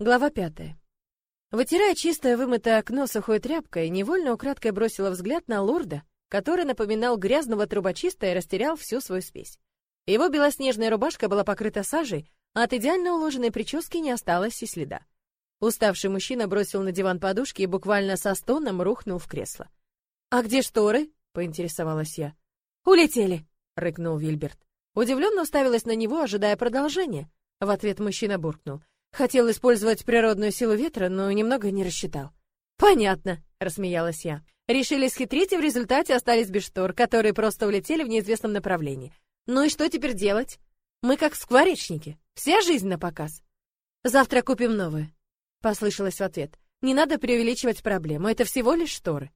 Глава пятая. Вытирая чистое вымытое окно сухой тряпкой, невольно украдкой бросила взгляд на лорда, который напоминал грязного трубочиста и растерял всю свою спесь. Его белоснежная рубашка была покрыта сажей, а от идеально уложенной прически не осталось и следа. Уставший мужчина бросил на диван подушки и буквально со стоном рухнул в кресло. «А где шторы?» — поинтересовалась я. «Улетели!» — рыкнул Вильберт. Удивленно уставилась на него, ожидая продолжения. В ответ мужчина буркнул. Хотел использовать природную силу ветра, но немного не рассчитал. Понятно, рассмеялась я. Решили схитрить и в результате остались без штор, которые просто улетели в неизвестном направлении. Ну и что теперь делать? Мы как скворечники, вся жизнь на показ. Завтра купим новые. Послышалось в ответ. Не надо преувеличивать проблему, это всего лишь шторы.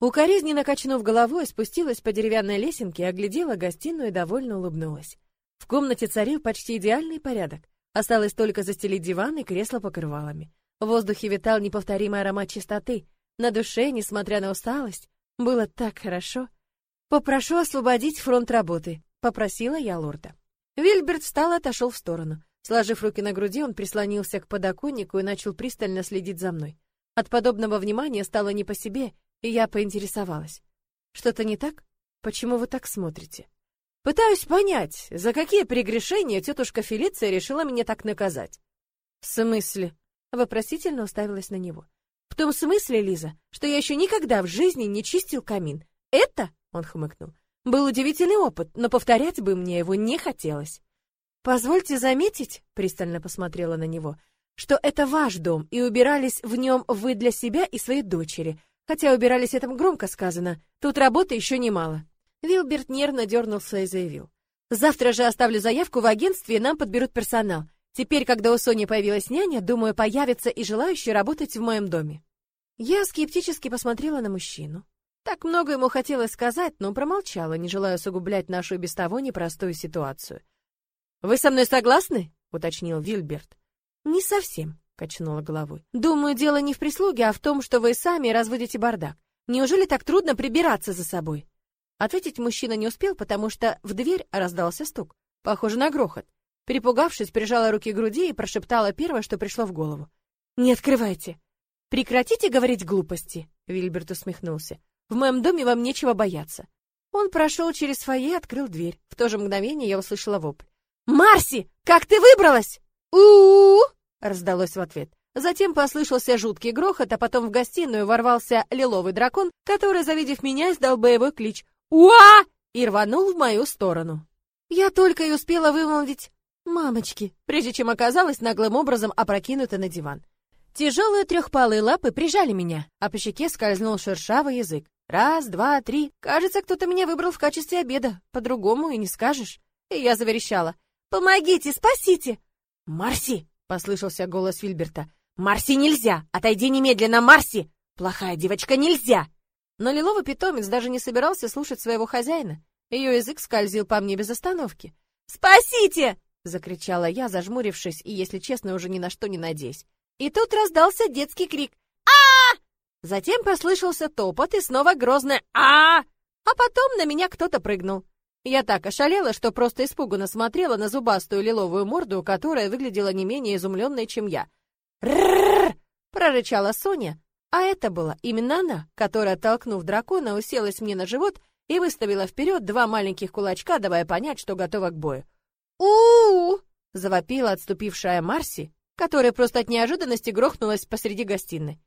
Укоризненно качнув головой, спустилась по деревянной лесенке, оглядела гостиную и довольно улыбнулась. В комнате царил почти идеальный порядок. Осталось только застелить диван и кресло покрывалами. В воздухе витал неповторимый аромат чистоты. На душе, несмотря на усталость, было так хорошо. «Попрошу освободить фронт работы», — попросила я лорда. Вильберт встал и отошел в сторону. Сложив руки на груди, он прислонился к подоконнику и начал пристально следить за мной. От подобного внимания стало не по себе, и я поинтересовалась. «Что-то не так? Почему вы так смотрите?» Пытаюсь понять, за какие прегрешения тетушка Фелиция решила меня так наказать. В смысле? Вопросительно уставилась на него. В том смысле, Лиза, что я еще никогда в жизни не чистил камин. Это, он хмыкнул, был удивительный опыт, но повторять бы мне его не хотелось. Позвольте заметить, пристально посмотрела на него, что это ваш дом, и убирались в нем вы для себя и своей дочери. Хотя убирались этим громко сказано, тут работы еще немало. Вилберт нервно дернулся и заявил. «Завтра же оставлю заявку в агентстве, и нам подберут персонал. Теперь, когда у Сони появилась няня, думаю, появится и желающие работать в моем доме». Я скептически посмотрела на мужчину. Так много ему хотелось сказать, но промолчала, не желая усугублять нашу без того непростую ситуацию. «Вы со мной согласны?» — уточнил Вильберт. «Не совсем», — качнула головой. «Думаю, дело не в прислуге, а в том, что вы сами разводите бардак. Неужели так трудно прибираться за собой?» Ответить мужчина не успел, потому что в дверь раздался стук, похоже на грохот. Перепугавшись, прижала руки к груди и прошептала первое, что пришло в голову. «Не открывайте!» «Прекратите говорить глупости!» — Вильберт усмехнулся. «В моем доме вам нечего бояться». Он прошел через фойе и открыл дверь. В то же мгновение я услышала вопль. «Марси, как ты выбралась?» «У-у-у!» — раздалось в ответ. Затем послышался жуткий грохот, а потом в гостиную ворвался лиловый дракон, который, завидев меня, издал боевой клич. «Уа!» и рванул в мою сторону. Я только и успела вымолвить «мамочки», прежде чем оказалась наглым образом опрокинута на диван. Тяжелые трехпалые лапы прижали меня, а по щеке скользнул шершавый язык. Раз, два, три. Кажется, кто-то меня выбрал в качестве обеда. По-другому и не скажешь. И я заверещала. «Помогите, спасите!» «Марси!» — послышался голос Вильберта. «Марси нельзя! Отойди немедленно, Марси! Плохая девочка, нельзя!» Но лиловый питомец даже не собирался слушать своего хозяина. Ее язык скользил по мне без остановки. «Спасите!» — закричала я, зажмурившись и, если честно, уже ни на что не надеясь. И тут раздался детский крик а Затем послышался топот и снова грозное а А потом на меня кто-то прыгнул. Я так ошалела, что просто испуганно смотрела на зубастую лиловую морду, которая выглядела не менее изумленной, чем я. «Ррррр!» — прорычала Соня, а это была именно она, которая, толкнув дракона, уселась мне на живот и выставила вперед два маленьких кулачка, давая понять, что готова к бою. у, завопила отступившая Марси, которая просто от неожиданности грохнулась посреди гостиной.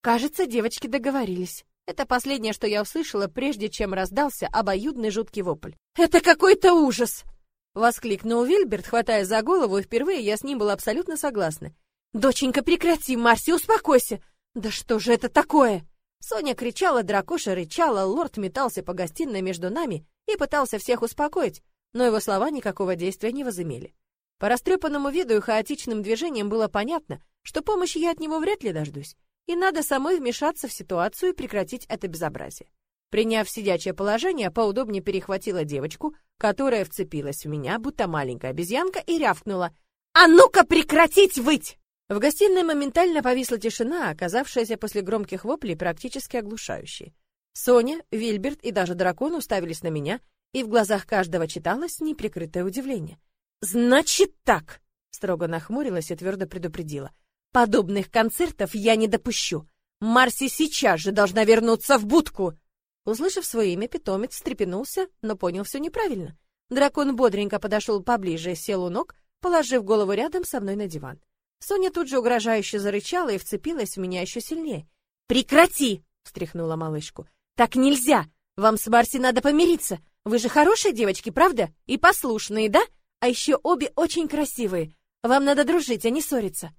Кажется, девочки договорились. Это последнее, что я услышала, прежде чем раздался обоюдный жуткий вопль. «Это какой-то ужас!» — воскликнул Вильберт, хватая за голову, и впервые я с ним была абсолютно согласна. «Доченька, прекрати, Марси, успокойся! «Да что же это такое?» Соня кричала, дракоша рычала, лорд метался по гостиной между нами и пытался всех успокоить, но его слова никакого действия не возымели. По растрепанному виду и хаотичным движениям было понятно, что помощи я от него вряд ли дождусь, и надо самой вмешаться в ситуацию и прекратить это безобразие. Приняв сидячее положение, поудобнее перехватила девочку, которая вцепилась в меня, будто маленькая обезьянка, и рявкнула «А ну-ка прекратить выть!» В гостиной моментально повисла тишина, оказавшаяся после громких воплей практически оглушающей. Соня, Вильберт и даже дракон уставились на меня, и в глазах каждого читалось неприкрытое удивление. «Значит так!» — строго нахмурилась и твердо предупредила. Подобных концертов я не допущу. Марси сейчас же должна вернуться в будку. Услышав свое имя, питомец встрепенулся, но понял все неправильно. Дракон бодренько подошел поближе, сел у ног, положив голову рядом со мной на диван. Соня тут же угрожающе зарычала и вцепилась в меня еще сильнее. «Прекрати!» — встряхнула малышку. «Так нельзя! Вам с Марси надо помириться! Вы же хорошие девочки, правда? И послушные, да? А еще обе очень красивые. Вам надо дружить, а не ссориться!»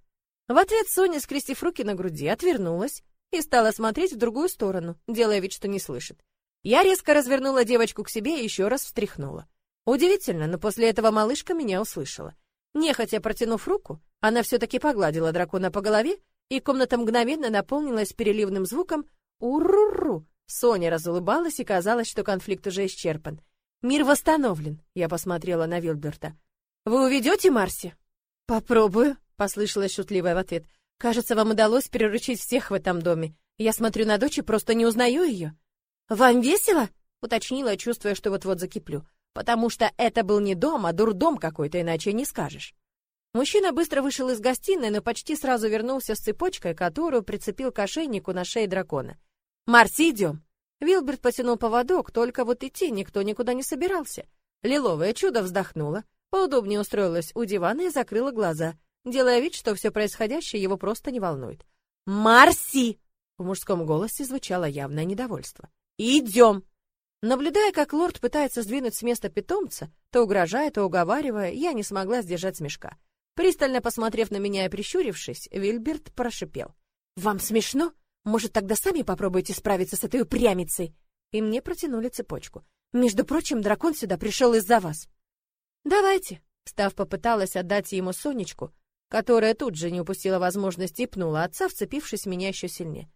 В ответ Соня, скрестив руки на груди, отвернулась и стала смотреть в другую сторону, делая вид, что не слышит. Я резко развернула девочку к себе и еще раз встряхнула. Удивительно, но после этого малышка меня услышала. Нехотя протянув руку, она все-таки погладила дракона по голове, и комната мгновенно наполнилась переливным звуком «Урру-ру». Соня разулыбалась, и казалось, что конфликт уже исчерпан. «Мир восстановлен», — я посмотрела на Вилберта. «Вы уведете Марси?» «Попробую», — послышалось шутливое в ответ. «Кажется, вам удалось приручить всех в этом доме. Я смотрю на дочь и просто не узнаю ее». «Вам весело?» — уточнила, чувствуя, что вот-вот закиплю потому что это был не дом, а дурдом какой-то, иначе не скажешь. Мужчина быстро вышел из гостиной, но почти сразу вернулся с цепочкой, которую прицепил к ошейнику на шее дракона. «Марси, идем!» Вилберт потянул поводок, только вот идти никто никуда не собирался. Лиловое чудо вздохнула, поудобнее устроилась у дивана и закрыла глаза, делая вид, что все происходящее его просто не волнует. «Марси!» В мужском голосе звучало явное недовольство. «Идем!» Наблюдая, как лорд пытается сдвинуть с места питомца, то угрожая, то уговаривая, я не смогла сдержать смешка. Пристально посмотрев на меня и прищурившись, Вильберт прошипел. «Вам смешно? Может, тогда сами попробуйте справиться с этой упрямицей?» И мне протянули цепочку. «Между прочим, дракон сюда пришел из-за вас». «Давайте», — став попыталась отдать ему Сонечку, которая тут же не упустила возможности и пнула отца, вцепившись в меня еще сильнее.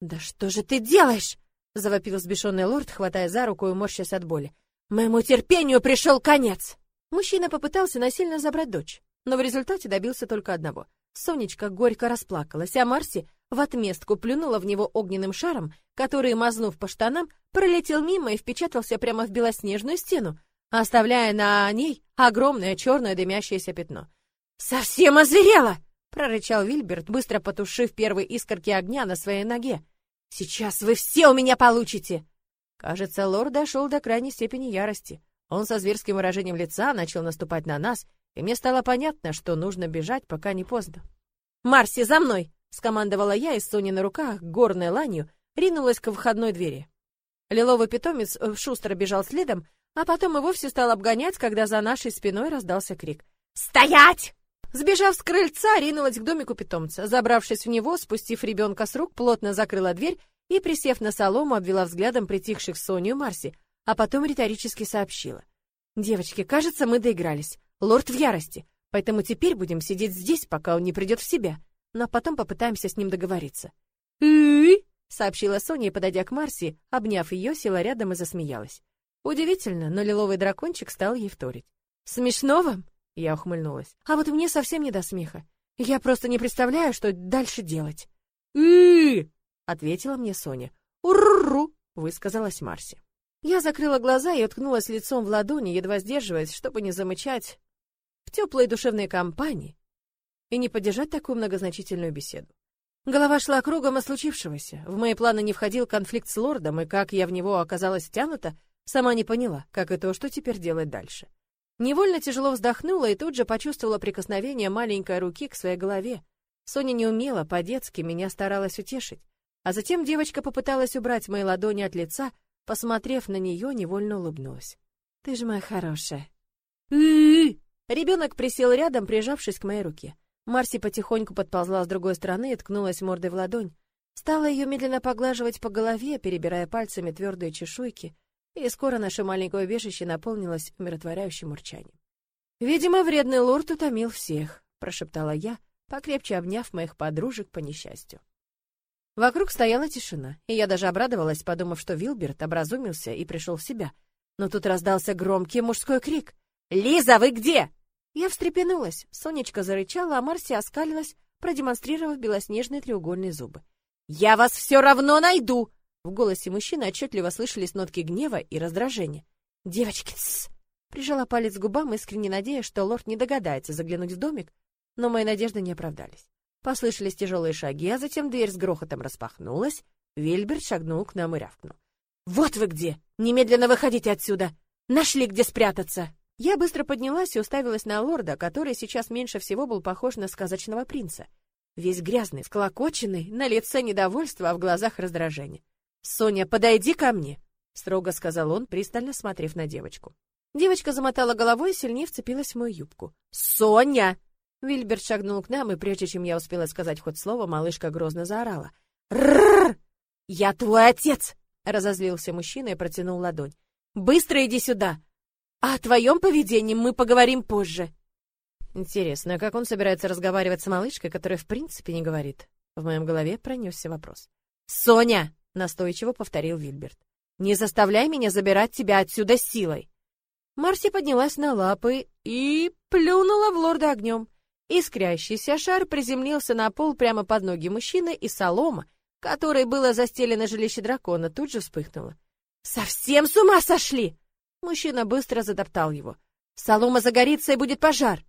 «Да что же ты делаешь?» — завопил взбешенный лорд, хватая за руку и морщась от боли. «Моему терпению пришел конец!» Мужчина попытался насильно забрать дочь, но в результате добился только одного. Сонечка горько расплакалась, а Марси в отместку плюнула в него огненным шаром, который, мазнув по штанам, пролетел мимо и впечатался прямо в белоснежную стену, оставляя на ней огромное черное дымящееся пятно. «Совсем озверела!» — прорычал Вильберт, быстро потушив первые искорки огня на своей ноге. Сейчас вы все у меня получите!» Кажется, лорд дошел до крайней степени ярости. Он со зверским выражением лица начал наступать на нас, и мне стало понятно, что нужно бежать, пока не поздно. «Марси, за мной!» — скомандовала я, и Сони на руках, горной ланью, ринулась к входной двери. Лиловый питомец э, шустро бежал следом, а потом и вовсе стал обгонять, когда за нашей спиной раздался крик. «Стоять!» Сбежав с крыльца, ринулась к домику питомца. Забравшись в него, спустив ребенка с рук, плотно закрыла дверь и, присев на солому, обвела взглядом притихших Соню и Марси, а потом риторически сообщила. «Девочки, кажется, мы доигрались. Лорд в ярости, поэтому теперь будем сидеть здесь, пока он не придет в себя, но потом попытаемся с ним договориться». сообщила Соня и, подойдя к Марси, обняв ее, села рядом и засмеялась. Удивительно, но лиловый дракончик стал ей вторить. «Смешно вам?» Я ухмыльнулась. А вот мне совсем не до смеха. Я просто не представляю, что дальше делать. «И-и-и!» ответила мне Соня. «Уррру!» — высказалась Марси. Я закрыла глаза и уткнулась лицом в ладони, едва сдерживаясь, чтобы не замычать в теплой душевной компании и не поддержать такую многозначительную беседу. Голова шла кругом от случившегося. В мои планы не входил конфликт с лордом, и как я в него оказалась втянута, сама не поняла, как и то, что теперь делать дальше. Невольно тяжело вздохнула и тут же почувствовала прикосновение маленькой руки к своей голове. Соня не умела, по-детски меня старалась утешить. А затем девочка попыталась убрать мои ладони от лица, посмотрев на нее, невольно улыбнулась. «Ты же моя хорошая». Ребенок присел рядом, прижавшись к моей руке. Марси потихоньку подползла с другой стороны и ткнулась мордой в ладонь. Стала ее медленно поглаживать по голове, перебирая пальцами твердые чешуйки, и скоро наше маленькое убежище наполнилось умиротворяющим урчанием. «Видимо, вредный лорд утомил всех», — прошептала я, покрепче обняв моих подружек по несчастью. Вокруг стояла тишина, и я даже обрадовалась, подумав, что Вилберт образумился и пришел в себя. Но тут раздался громкий мужской крик. «Лиза, вы где?» Я встрепенулась, Сонечка зарычала, а Марси оскалилась, продемонстрировав белоснежные треугольные зубы. «Я вас все равно найду!» В голосе мужчины отчетливо слышались нотки гнева и раздражения. «Девочки, тссс!» Прижала палец к губам, искренне надеясь, что лорд не догадается заглянуть в домик, но мои надежды не оправдались. Послышались тяжелые шаги, а затем дверь с грохотом распахнулась. Вильберт шагнул к нам и рявкнул. «Вот вы где! Немедленно выходите отсюда! Нашли, где спрятаться!» Я быстро поднялась и уставилась на лорда, который сейчас меньше всего был похож на сказочного принца. Весь грязный, склокоченный, на лице недовольство, а в глазах раздражение. «Соня, подойди ко мне!» — строго сказал он, пристально смотрев на девочку. Девочка замотала головой и сильнее вцепилась в мою юбку. «Соня!» Вильберт шагнул к нам, и прежде чем я успела сказать хоть слово, малышка грозно заорала. «Рррр! Я твой отец!» — разозлился мужчина и протянул ладонь. «Быстро иди сюда! А о твоем поведении мы поговорим позже. Интересно, как он собирается разговаривать с малышкой, которая в принципе не говорит? В моем голове пронесся вопрос. Соня, настойчиво повторил Вильберт. Не заставляй меня забирать тебя отсюда силой. Марси поднялась на лапы и плюнула в лорда огнем. Искрящийся шар приземлился на пол прямо под ноги мужчины, и солома, которой было застелено жилище дракона, тут же вспыхнула. «Совсем с ума сошли!» Мужчина быстро затоптал его. «Солома загорится, и будет пожар!»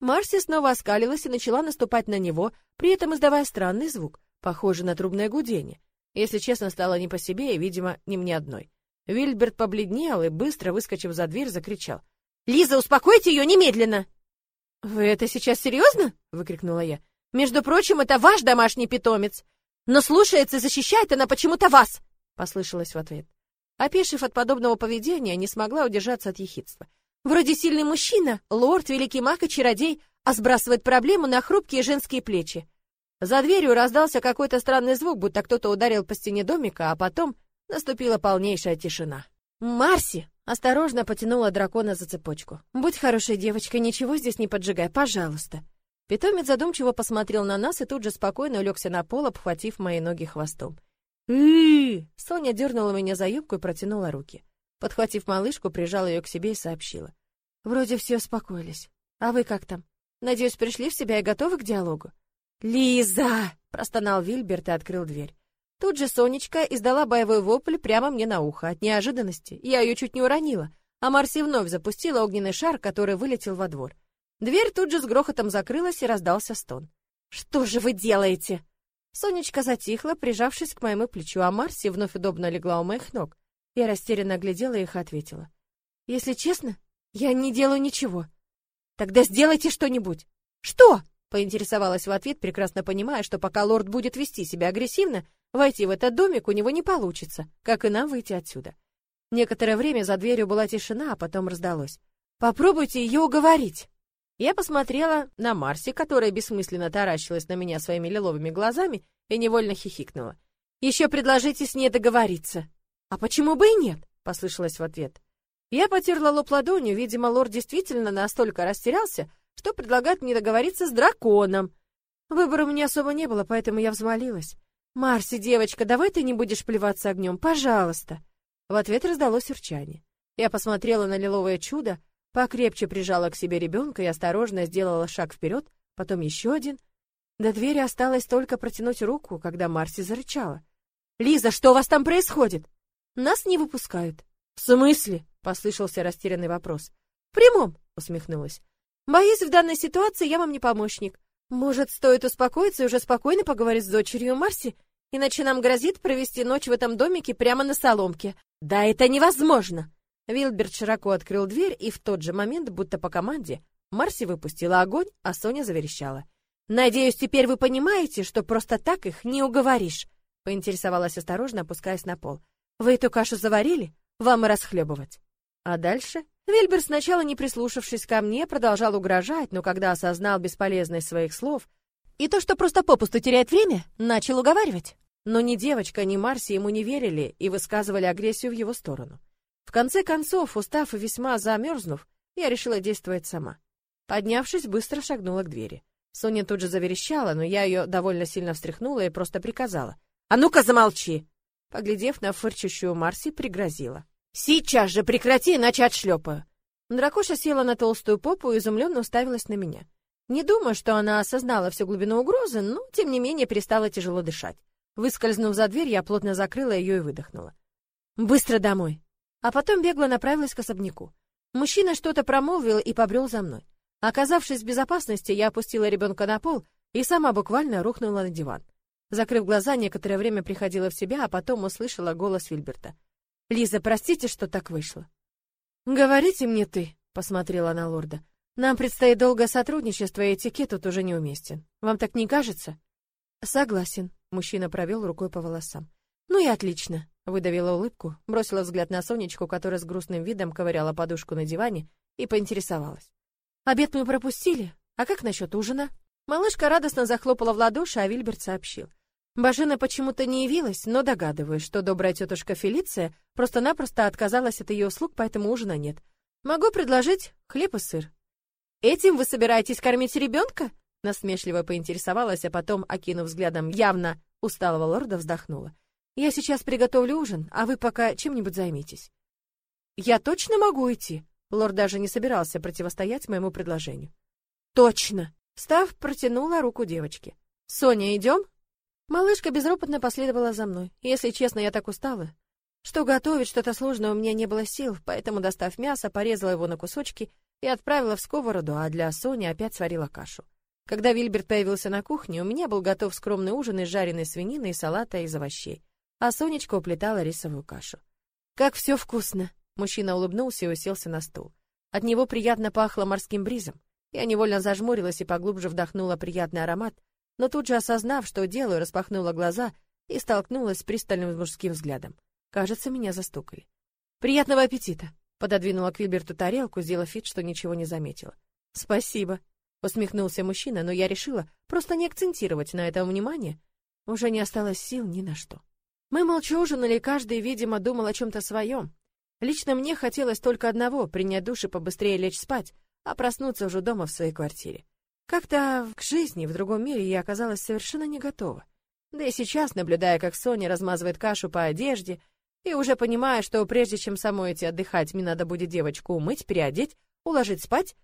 Марси снова оскалилась и начала наступать на него, при этом издавая странный звук, похожий на трубное гудение. Если честно, стало не по себе, и, видимо, не мне одной. Вильберт побледнел и, быстро выскочив за дверь, закричал. «Лиза, успокойте ее немедленно!» «Вы это сейчас серьезно?» — выкрикнула я. «Между прочим, это ваш домашний питомец. Но слушается и защищает она почему-то вас!» — послышалось в ответ. Опешив от подобного поведения, не смогла удержаться от ехидства. Вроде сильный мужчина, лорд, великий маг и чародей, а сбрасывает проблему на хрупкие женские плечи. За дверью раздался какой-то странный звук, будто кто-то ударил по стене домика, а потом наступила полнейшая тишина. «Марси!» — осторожно потянула дракона за цепочку. «Будь хорошей девочкой, ничего здесь не поджигай, пожалуйста». Питомец задумчиво посмотрел на нас и тут же спокойно улегся на пол, обхватив мои ноги хвостом Соня дернула меня за юбку и протянула руки. Подхватив малышку, прижала ее к себе и сообщила. «Вроде все успокоились. А вы как там? Надеюсь, пришли в себя и готовы к диалогу?» «Лиза!» — простонал Вильберт и открыл дверь. Тут же Сонечка издала боевой вопль прямо мне на ухо. От неожиданности я ее чуть не уронила, а Марси вновь запустила огненный шар, который вылетел во двор. Дверь тут же с грохотом закрылась и раздался стон. «Что же вы делаете?» Сонечка затихла, прижавшись к моему плечу, а Марси вновь удобно легла у моих ног. Я растерянно глядела их и ответила. «Если честно, я не делаю ничего». «Тогда сделайте что-нибудь». «Что?» — поинтересовалась в ответ, прекрасно понимая, что пока лорд будет вести себя агрессивно, войти в этот домик у него не получится, как и нам выйти отсюда. Некоторое время за дверью была тишина, а потом раздалось. «Попробуйте ее уговорить». Я посмотрела на Марси, которая бессмысленно таращилась на меня своими лиловыми глазами и невольно хихикнула. «Еще предложите с ней договориться». «А почему бы и нет?» — послышалось в ответ. Я потерла лоб ладонью, видимо, лорд действительно настолько растерялся, что предлагает мне договориться с драконом. Выбора у меня особо не было, поэтому я взмолилась. «Марси, девочка, давай ты не будешь плеваться огнем, пожалуйста!» В ответ раздалось урчание. Я посмотрела на лиловое чудо, Покрепче прижала к себе ребенка и осторожно сделала шаг вперед, потом еще один. До двери осталось только протянуть руку, когда Марси зарычала. «Лиза, что у вас там происходит?» «Нас не выпускают». «В смысле?» — послышался растерянный вопрос. «В прямом», — усмехнулась. «Боюсь, в данной ситуации я вам не помощник. Может, стоит успокоиться и уже спокойно поговорить с дочерью Марси, иначе нам грозит провести ночь в этом домике прямо на соломке. Да это невозможно!» Вилберт широко открыл дверь, и в тот же момент, будто по команде, Марси выпустила огонь, а Соня заверещала. «Надеюсь, теперь вы понимаете, что просто так их не уговоришь», — поинтересовалась осторожно, опускаясь на пол. «Вы эту кашу заварили? Вам и расхлебывать». А дальше? Вильбер, сначала не прислушавшись ко мне, продолжал угрожать, но когда осознал бесполезность своих слов и то, что просто попусту теряет время, начал уговаривать. Но ни девочка, ни Марси ему не верили и высказывали агрессию в его сторону. В конце концов, устав и весьма замерзнув, я решила действовать сама. Поднявшись, быстро шагнула к двери. Соня тут же заверещала, но я ее довольно сильно встряхнула и просто приказала. «А ну-ка замолчи!» Поглядев на фырчащую Марси, пригрозила. «Сейчас же прекрати, иначе отшлепаю!» Дракоша села на толстую попу и изумленно уставилась на меня. Не думаю, что она осознала всю глубину угрозы, но, тем не менее, перестала тяжело дышать. Выскользнув за дверь, я плотно закрыла ее и выдохнула. «Быстро домой!» а потом бегло направилась к особняку. Мужчина что-то промолвил и побрел за мной. Оказавшись в безопасности, я опустила ребенка на пол и сама буквально рухнула на диван. Закрыв глаза, некоторое время приходила в себя, а потом услышала голос Вильберта. «Лиза, простите, что так вышло». «Говорите мне ты», — посмотрела на лорда. «Нам предстоит долгое сотрудничество, и этикет тут уже неуместен. Вам так не кажется?» «Согласен», — мужчина провел рукой по волосам. «Ну и отлично», — выдавила улыбку, бросила взгляд на Сонечку, которая с грустным видом ковыряла подушку на диване, и поинтересовалась. «Обед мы пропустили? А как насчет ужина?» Малышка радостно захлопала в ладоши, а Вильберт сообщил. Бажена почему-то не явилась, но догадываюсь, что добрая тетушка Фелиция просто-напросто отказалась от ее услуг, поэтому ужина нет. Могу предложить хлеб и сыр. Этим вы собираетесь кормить ребенка? Насмешливо поинтересовалась, а потом, окинув взглядом явно усталого лорда, вздохнула. Я сейчас приготовлю ужин, а вы пока чем-нибудь займитесь. Я точно могу идти? Лорд даже не собирался противостоять моему предложению. Точно. Став протянула руку девочке. Соня, идем? Малышка безропотно последовала за мной. Если честно, я так устала, что готовить что-то сложное у меня не было сил, поэтому, достав мясо, порезала его на кусочки и отправила в сковороду, а для Сони опять сварила кашу. Когда Вильберт появился на кухне, у меня был готов скромный ужин из жареной свинины и салата из овощей, а Сонечка уплетала рисовую кашу. «Как все вкусно!» Мужчина улыбнулся и уселся на стул. От него приятно пахло морским бризом. Я невольно зажмурилась и поглубже вдохнула приятный аромат, но тут же осознав, что делаю, распахнула глаза и столкнулась с пристальным мужским взглядом. Кажется, меня застукали. «Приятного аппетита!» Пододвинула к Вильберту тарелку, сделав вид, что ничего не заметила. «Спасибо!» Усмехнулся мужчина, но я решила просто не акцентировать на этом внимание. Уже не осталось сил ни на что. Мы молча ужинали, каждый, видимо, думал о чем-то своем. Лично мне хотелось только одного — принять душ и побыстрее лечь спать, а проснуться уже дома в своей квартире. Как-то к жизни в другом мире я оказалась совершенно не готова. Да и сейчас, наблюдая, как Соня размазывает кашу по одежде, и уже понимая, что прежде чем самой идти отдыхать, мне надо будет девочку умыть, переодеть, уложить спать,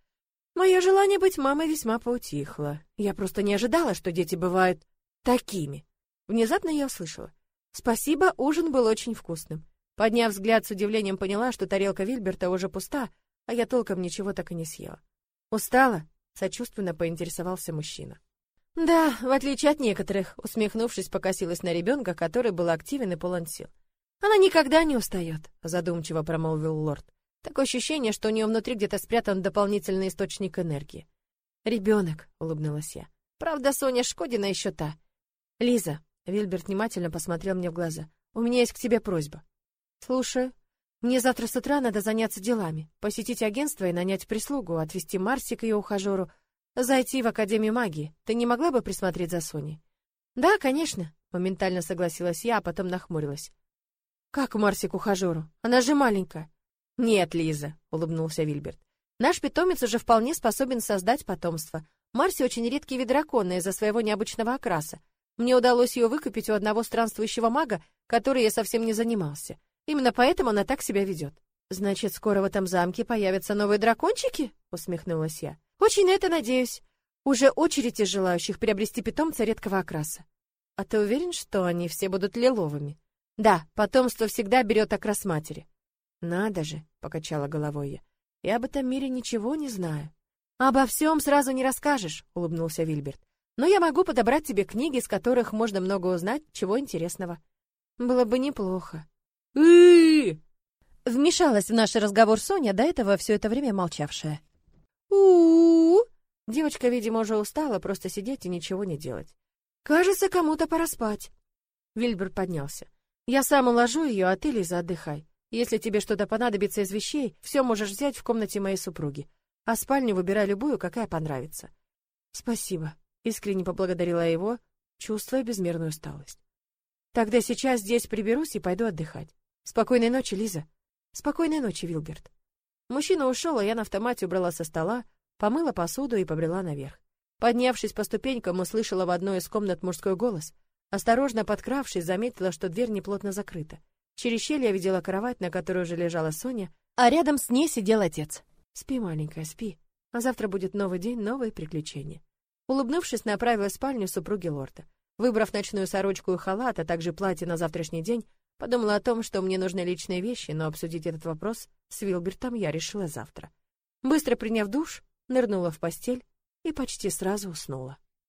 мое желание быть мамой весьма поутихло. Я просто не ожидала, что дети бывают такими. Внезапно я услышала. Спасибо, ужин был очень вкусным. Подняв взгляд, с удивлением поняла, что тарелка Вильберта уже пуста, а я толком ничего так и не съела. Устала? Сочувственно поинтересовался мужчина. Да, в отличие от некоторых, усмехнувшись, покосилась на ребенка, который был активен и полон сил. Она никогда не устает», — задумчиво промолвил лорд. Такое ощущение, что у нее внутри где-то спрятан дополнительный источник энергии. Ребенок, улыбнулась я. Правда, Соня Шкодина еще та. Лиза, Вильберт внимательно посмотрел мне в глаза. У меня есть к тебе просьба. Слушаю. Мне завтра с утра надо заняться делами, посетить агентство и нанять прислугу, отвезти Марси к ее ухажеру, зайти в Академию магии. Ты не могла бы присмотреть за Соней? Да, конечно, моментально согласилась я, а потом нахмурилась. Как Марси к ухажеру? Она же маленькая. Нет, Лиза, улыбнулся Вильберт. Наш питомец уже вполне способен создать потомство. Марси очень редкий вид дракона из-за своего необычного окраса. Мне удалось ее выкупить у одного странствующего мага, который я совсем не занимался. Именно поэтому она так себя ведет. Значит, скоро в этом замке появятся новые дракончики? усмехнулась я. Очень на это надеюсь. Уже очередь желающих приобрести питомца редкого окраса. А ты уверен, что они все будут лиловыми? Да, потомство всегда берет окрас матери. Надо же, покачала головой я. Я об этом мире ничего не знаю. Обо всем сразу не расскажешь, улыбнулся Вильберт. Но я могу подобрать тебе книги, из которых можно много узнать, чего интересного. Было бы неплохо. Вмешалась в наш разговор Соня, до этого все это время молчавшая. у Девочка, видимо, уже устала просто сидеть и ничего не делать. Кажется, кому-то пора спать. Вильбер поднялся. Я сам уложу ее, а ты, Лиза, отдыхай. Если тебе что-то понадобится из вещей, все можешь взять в комнате моей супруги. А спальню выбирай любую, какая понравится. Спасибо. Искренне поблагодарила его, чувствуя безмерную усталость. Тогда сейчас здесь приберусь и пойду отдыхать. Спокойной ночи, Лиза. Спокойной ночи, Вилберт. Мужчина ушел, а я на автомате убрала со стола, помыла посуду и побрела наверх. Поднявшись по ступенькам, услышала в одной из комнат мужской голос. Осторожно подкравшись, заметила, что дверь неплотно закрыта. Через щель я видела кровать, на которой уже лежала Соня, а рядом с ней сидел отец. «Спи, маленькая, спи. А завтра будет новый день, новые приключения». Улыбнувшись, направилась в спальню супруги лорда. Выбрав ночную сорочку и халат, а также платье на завтрашний день, Подумала о том, что мне нужны личные вещи, но обсудить этот вопрос с Вилбертом я решила завтра. Быстро приняв душ, нырнула в постель и почти сразу уснула.